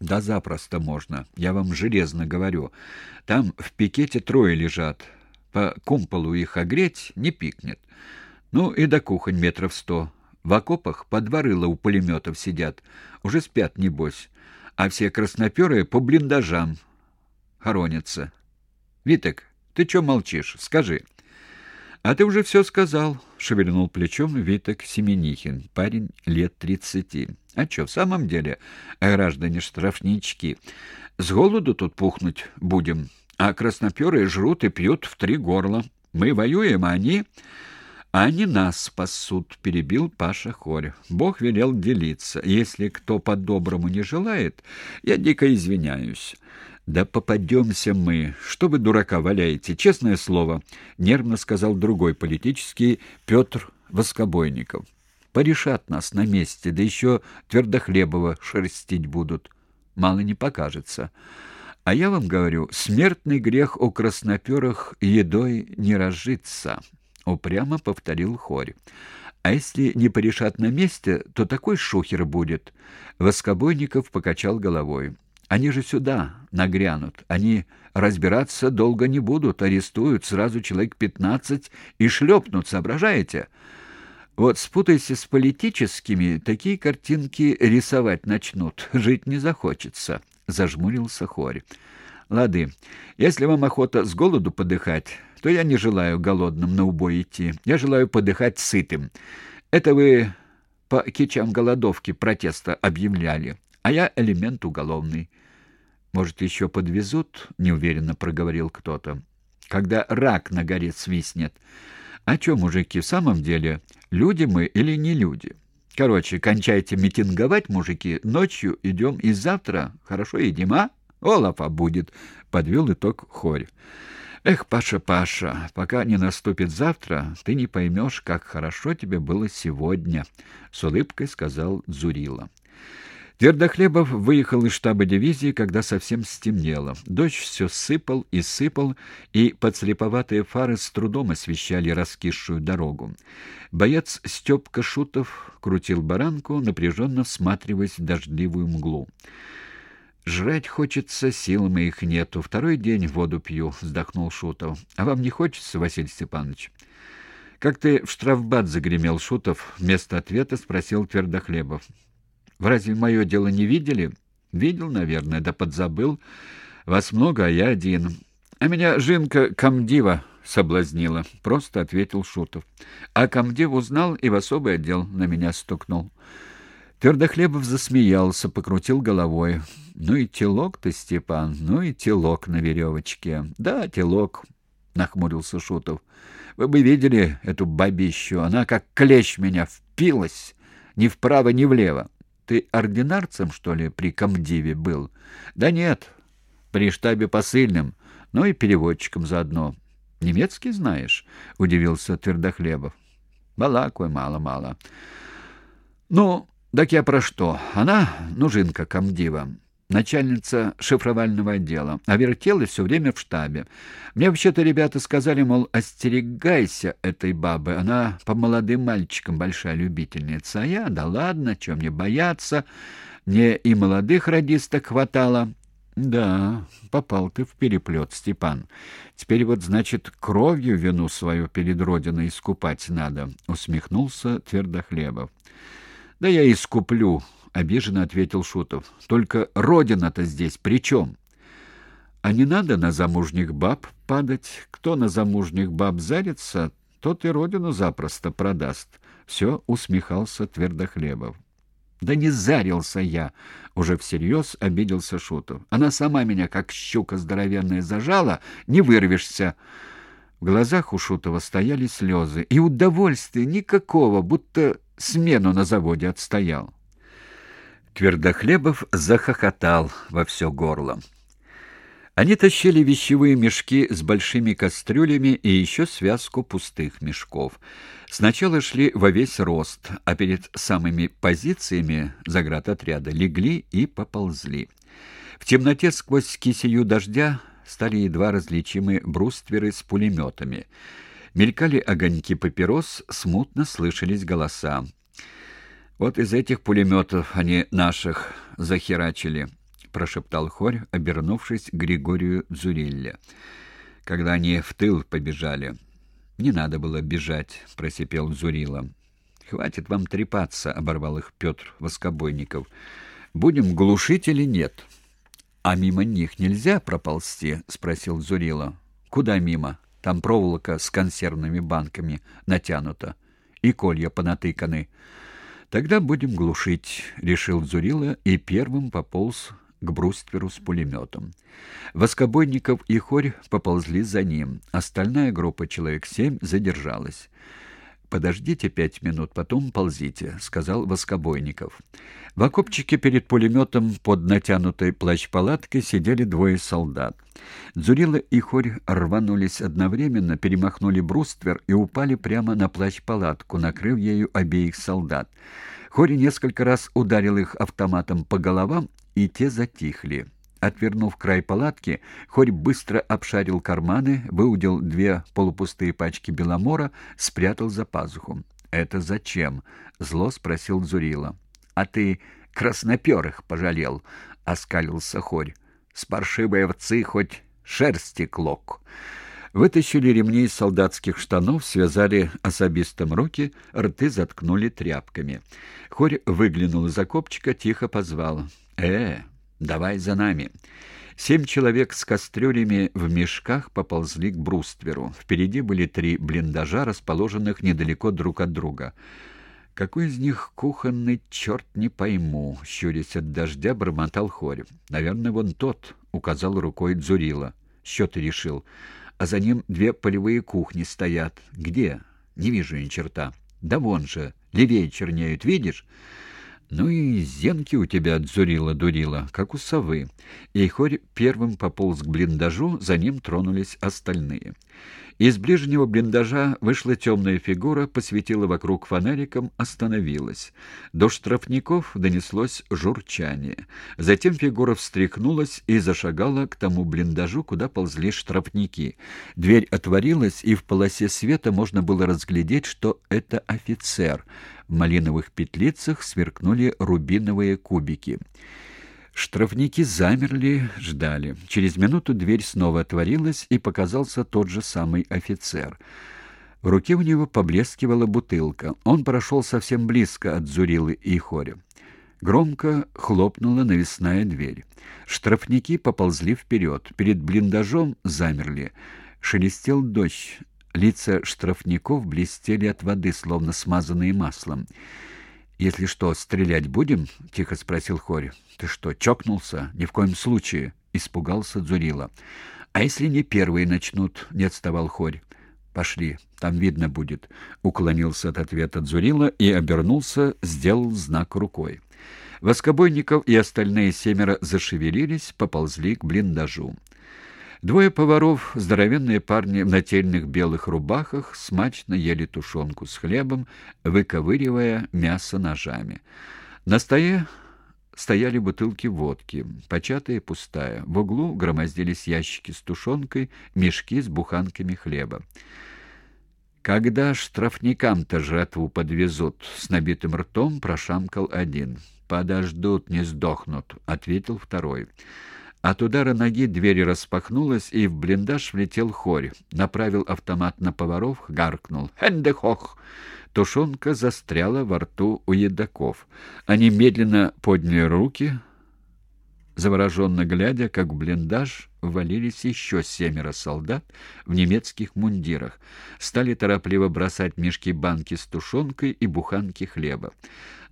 Да запросто можно, я вам железно говорю. Там в пикете трое лежат. По кумполу их огреть не пикнет. Ну и до кухонь метров сто. В окопах по два рыла у пулеметов сидят. Уже спят, небось. А все красноперые по блиндажам хоронятся. Витек, ты чё молчишь? Скажи. А ты уже все сказал, шевельнул плечом Витек Семенихин, парень лет тридцати. А что, в самом деле, граждане-штрафнички, с голоду тут пухнуть будем, а красноперые жрут и пьют в три горла. Мы воюем, а они... А они нас спасут, перебил Паша Хорь. Бог велел делиться. Если кто по-доброму не желает, я дико извиняюсь. Да попадемся мы. Что вы дурака валяете? Честное слово, нервно сказал другой политический Петр Воскобойников. Порешат нас на месте, да еще Твердохлебова шерстить будут. Мало не покажется. А я вам говорю, смертный грех у красноперых едой не разжиться, упрямо повторил Хорь. А если не порешат на месте, то такой шухер будет. Воскобойников покачал головой. Они же сюда нагрянут. Они разбираться долго не будут, арестуют сразу человек пятнадцать и шлепнут, соображаете? Вот спутайся с политическими, такие картинки рисовать начнут, жить не захочется, зажмурился Хорь. Лады, если вам охота с голоду подыхать, то я не желаю голодным на убой идти. Я желаю подыхать сытым. Это вы по кичам голодовки протеста объявляли, а я элемент уголовный. Может, еще подвезут? неуверенно проговорил кто-то. Когда рак на горе свистнет. А что, мужики, в самом деле, люди мы или не люди? Короче, кончайте митинговать, мужики. Ночью идем и завтра хорошо едим, а? Олафа будет, подвел итог Хорь. Эх, Паша, Паша, пока не наступит завтра, ты не поймешь, как хорошо тебе было сегодня, с улыбкой сказал Зурила. Твердохлебов выехал из штаба дивизии, когда совсем стемнело. Дождь все сыпал и сыпал, и подслеповатые фары с трудом освещали раскисшую дорогу. Боец Степка Шутов крутил баранку, напряженно всматриваясь в дождливую мглу. «Жрать хочется, сил моих нету. Второй день воду пью», — вздохнул Шутов. «А вам не хочется, Василий Степанович?» «Как ты в штрафбат загремел, Шутов?» Вместо ответа спросил Твердохлебов. Разве мое дело не видели? Видел, наверное, да подзабыл. Вас много, а я один. А меня Жинка Камдива соблазнила, просто ответил Шутов. А Камдив узнал и в особый отдел на меня стукнул. Твердохлебов засмеялся, покрутил головой. «Ну и телок ты, Степан, ну и телок на веревочке». «Да, телок», — нахмурился Шутов. «Вы бы видели эту бабищу, она как клещ меня впилась, ни вправо, ни влево». Ты ординарцем, что ли, при комдиве был? Да нет, при штабе посыльным, ну и переводчиком заодно. Немецкий знаешь? Удивился Твердохлебов. Балакой мало-мало. Ну, так я про что? Она, нужинка комдива начальница шифровального отдела, а вертелась все время в штабе. Мне вообще-то ребята сказали, мол, остерегайся этой бабы, она по молодым мальчикам большая любительница. А я, да ладно, чем мне бояться, мне и молодых радисток хватало. Да, попал ты в переплет, Степан. Теперь вот, значит, кровью вину свою перед Родиной искупать надо, усмехнулся Твердохлебов. Да я искуплю, — обиженно ответил Шутов. — Только родина-то здесь при чем? — А не надо на замужних баб падать. Кто на замужних баб зарится, тот и родину запросто продаст. Все усмехался Твердохлебов. — Да не зарился я! — уже всерьез обиделся Шутов. — Она сама меня, как щука здоровенная, зажала, не вырвешься. В глазах у Шутова стояли слезы, и удовольствия никакого, будто смену на заводе отстоял. Твердохлебов захохотал во все горло. Они тащили вещевые мешки с большими кастрюлями и еще связку пустых мешков. Сначала шли во весь рост, а перед самыми позициями заградотряда легли и поползли. В темноте сквозь кисею дождя стали едва различимы брустверы с пулеметами. Мелькали огоньки папирос, смутно слышались голоса. Вот из этих пулеметов они наших захерачили. прошептал Хорь, обернувшись к Григорию Дзурилле. Когда они в тыл побежали. Не надо было бежать, просипел Зурила. Хватит вам трепаться, оборвал их Петр Воскобойников. Будем глушить или нет? А мимо них нельзя проползти, спросил Зурила. Куда мимо? Там проволока с консервными банками натянута и колья понатыканы. Тогда будем глушить, решил Зурила и первым пополз к брустверу с пулеметом. Воскобойников и Хорь поползли за ним. Остальная группа, человек семь, задержалась. «Подождите пять минут, потом ползите», — сказал Воскобойников. В окопчике перед пулеметом под натянутой плащ-палаткой сидели двое солдат. Дзурила и Хорь рванулись одновременно, перемахнули бруствер и упали прямо на плащ-палатку, накрыв ею обеих солдат. Хорь несколько раз ударил их автоматом по головам, и те затихли. Отвернув край палатки, Хорь быстро обшарил карманы, выудил две полупустые пачки беломора, спрятал за пазуху. «Это зачем?» — зло спросил Зурила. «А ты красноперых пожалел», — оскалился Хорь. «С паршивой овцы хоть шерсти клок». Вытащили ремни из солдатских штанов, связали особистым руки, рты заткнули тряпками. Хорь выглянул из окопчика, тихо позвал. «Э, давай за нами!» Семь человек с кастрюлями в мешках поползли к брустверу. Впереди были три блиндажа, расположенных недалеко друг от друга. «Какой из них кухонный, черт не пойму!» — щурясь от дождя, бормотал Хорь. «Наверное, вон тот», — указал рукой Дзурила. «Счеты решил» а за ним две полевые кухни стоят. Где? Не вижу ни черта. Да вон же, левее чернеют, видишь? Ну и зенки у тебя отзурила-дурила, как у совы. И Хорь первым пополз к блиндажу, за ним тронулись остальные. Из ближнего блиндажа вышла темная фигура, посветила вокруг фонариком, остановилась. До штрафников донеслось журчание. Затем фигура встряхнулась и зашагала к тому блиндажу, куда ползли штрафники. Дверь отворилась, и в полосе света можно было разглядеть, что это офицер. В малиновых петлицах сверкнули рубиновые кубики. Штрафники замерли, ждали. Через минуту дверь снова отворилась, и показался тот же самый офицер. В руке у него поблескивала бутылка. Он прошел совсем близко от Зурилы и Хоря. Громко хлопнула навесная дверь. Штрафники поползли вперед. Перед блиндажом замерли. Шелестел дождь. Лица штрафников блестели от воды, словно смазанные маслом. «Если что, стрелять будем?» — тихо спросил Хорь. «Ты что, чокнулся? Ни в коем случае!» — испугался Дзурила. «А если не первые начнут?» — не отставал Хорь. «Пошли, там видно будет», — уклонился от ответа Дзурила и обернулся, сделал знак рукой. Воскобойников и остальные семеро зашевелились, поползли к блиндажу. Двое поваров, здоровенные парни в нательных белых рубахах, смачно ели тушенку с хлебом, выковыривая мясо ножами. На столе стояли бутылки водки, початая и пустая. В углу громоздились ящики с тушенкой, мешки с буханками хлеба. «Когда штрафникам-то жратву подвезут?» — с набитым ртом прошамкал один. «Подождут, не сдохнут», — ответил второй. От удара ноги дверь распахнулась, и в блиндаж влетел хорь. Направил автомат на поваров, гаркнул. «Хендехох!» Тушенка застряла во рту у едоков. Они медленно подняли руки, завороженно глядя, как в блиндаж ввалились еще семеро солдат в немецких мундирах. Стали торопливо бросать мешки банки с тушенкой и буханки хлеба.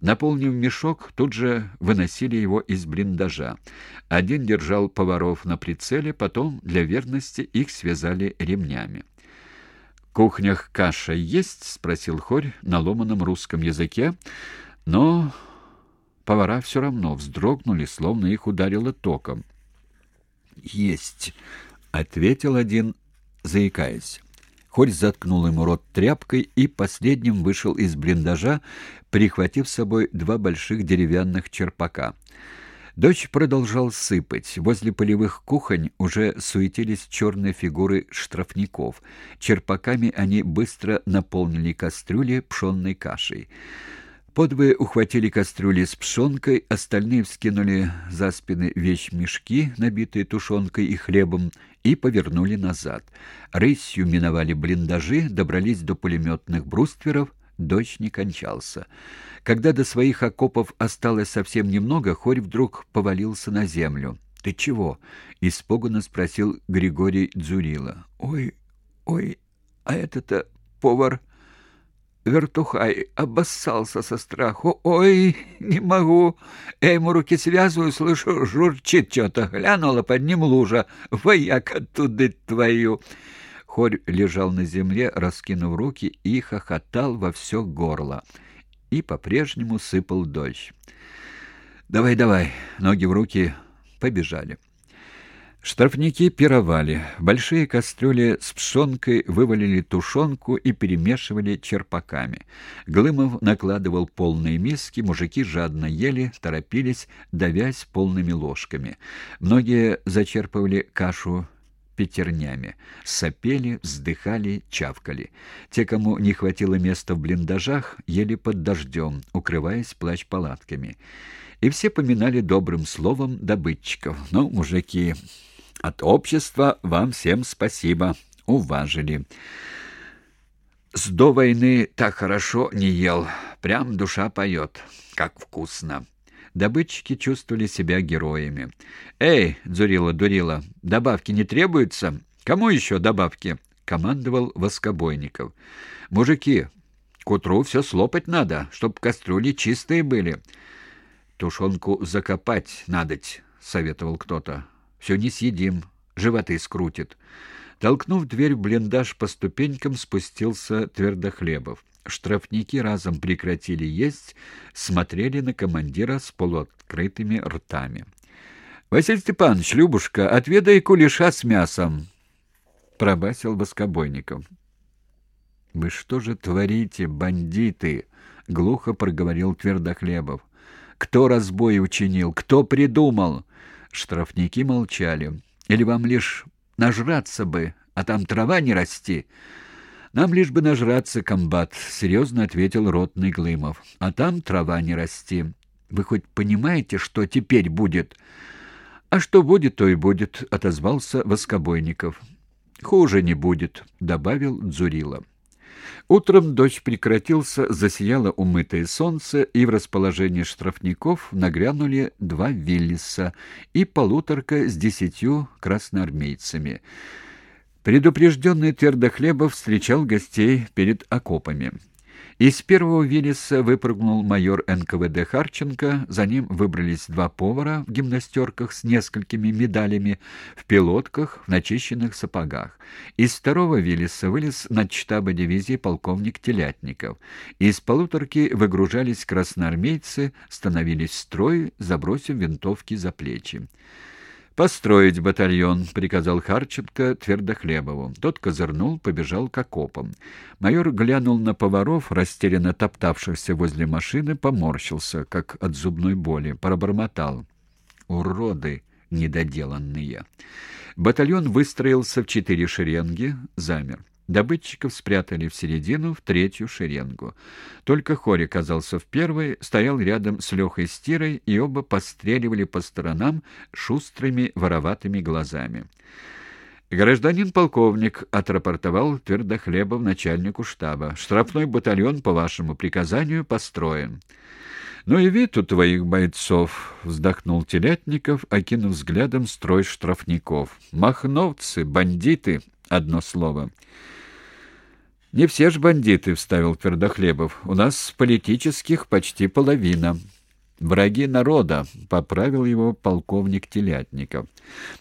Наполнив мешок, тут же выносили его из блиндажа. Один держал поваров на прицеле, потом, для верности, их связали ремнями. «В кухнях каша есть?» — спросил Хорь на ломаном русском языке, но повара все равно вздрогнули, словно их ударило током. «Есть», — ответил один, заикаясь. Хорь заткнул ему рот тряпкой и последним вышел из блиндажа, прихватив с собой два больших деревянных черпака. Дождь продолжал сыпать. Возле полевых кухонь уже суетились черные фигуры штрафников. Черпаками они быстро наполнили кастрюли пшенной кашей. Подвое ухватили кастрюли с пшенкой, остальные вскинули за спины вещмешки, набитые тушенкой и хлебом, и повернули назад. Рысью миновали блиндажи, добрались до пулеметных брустверов, дождь не кончался. Когда до своих окопов осталось совсем немного, Хорь вдруг повалился на землю. «Ты чего?» — испуганно спросил Григорий Дзурила. «Ой, ой, а это-то повар...» Вертухай обоссался со страху. «Ой, не могу! Я ему руки связываю, слышу, журчит что-то. Глянула под ним лужа. Вояка туды твою!» Хорь лежал на земле, раскинув руки, и хохотал во все горло. И по-прежнему сыпал дождь. «Давай, давай!» Ноги в руки побежали. Штрафники пировали. Большие кастрюли с пшенкой вывалили тушенку и перемешивали черпаками. Глымов накладывал полные миски, мужики жадно ели, торопились, давясь полными ложками. Многие зачерпывали кашу пятернями. Сопели, вздыхали, чавкали. Те, кому не хватило места в блиндажах, ели под дождем, укрываясь плащ-палатками. И все поминали добрым словом добытчиков. «Ну, мужики, от общества вам всем спасибо. Уважили. С до войны так хорошо не ел. Прям душа поет. Как вкусно. Добытчики чувствовали себя героями. «Эй, Дзурила-Дурила, добавки не требуются? Кому еще добавки?» — командовал Воскобойников. «Мужики, к утру все слопать надо, чтоб кастрюли чистые были». «Тушенку закопать надоть», — советовал кто-то. Все не съедим, животы скрутит. Толкнув дверь в блиндаж по ступенькам, спустился Твердохлебов. Штрафники разом прекратили есть, смотрели на командира с полуоткрытыми ртами. — Василий Степанович, Любушка, отведай кулеша с мясом! — пробасил Воскобойников. — Вы что же творите, бандиты? — глухо проговорил Твердохлебов. — Кто разбой учинил? Кто придумал? Штрафники молчали. «Или вам лишь нажраться бы, а там трава не расти?» «Нам лишь бы нажраться, комбат», — серьезно ответил ротный Глымов. «А там трава не расти. Вы хоть понимаете, что теперь будет?» «А что будет, то и будет», — отозвался Воскобойников. «Хуже не будет», — добавил Дзурила. Утром дождь прекратился, засияло умытое солнце, и в расположение штрафников нагрянули два Виллиса и полуторка с десятью красноармейцами. Предупрежденный Твердохлебов встречал гостей перед окопами. Из первого Виллиса выпрыгнул майор НКВД Харченко, за ним выбрались два повара в гимнастерках с несколькими медалями, в пилотках, в начищенных сапогах. Из второго Виллиса вылез штаба дивизии полковник Телятников. Из полуторки выгружались красноармейцы, становились в строй, забросив винтовки за плечи. «Построить батальон», — приказал Харченко Твердохлебову. Тот козырнул, побежал к окопам. Майор глянул на поваров, растерянно топтавшихся возле машины, поморщился, как от зубной боли, пробормотал. «Уроды недоделанные!» Батальон выстроился в четыре шеренги, замер. Добытчиков спрятали в середину, в третью шеренгу. Только Хорь оказался в первой, стоял рядом с Лехой Стирой, и оба постреливали по сторонам шустрыми вороватыми глазами. «Гражданин полковник», — отрапортовал Твердохлебов начальнику штаба. «Штрафной батальон, по вашему приказанию, построен». «Ну и вид у твоих бойцов», — вздохнул Телятников, окинув взглядом строй штрафников. «Махновцы, бандиты, одно слово». «Не все ж бандиты», — вставил Твердохлебов. «У нас политических почти половина». «Враги народа», — поправил его полковник Телятников.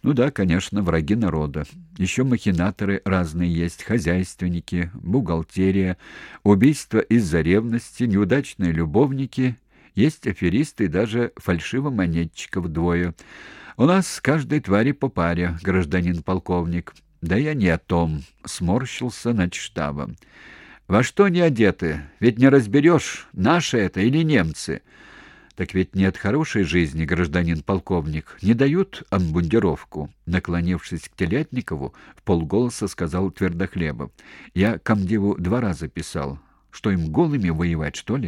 «Ну да, конечно, враги народа. Еще махинаторы разные есть, хозяйственники, бухгалтерия, убийства из-за ревности, неудачные любовники, есть аферисты и даже фальшивомонетчиков двое. У нас каждой твари по паре, гражданин полковник». «Да я не о том», — сморщился над штабом. «Во что они одеты? Ведь не разберешь, наши это или немцы». «Так ведь нет хорошей жизни, гражданин полковник. Не дают амбундировку». Наклонившись к Телятникову, в полголоса сказал Твердохлебов. «Я комдиву два раза писал. Что им голыми воевать, что ли?»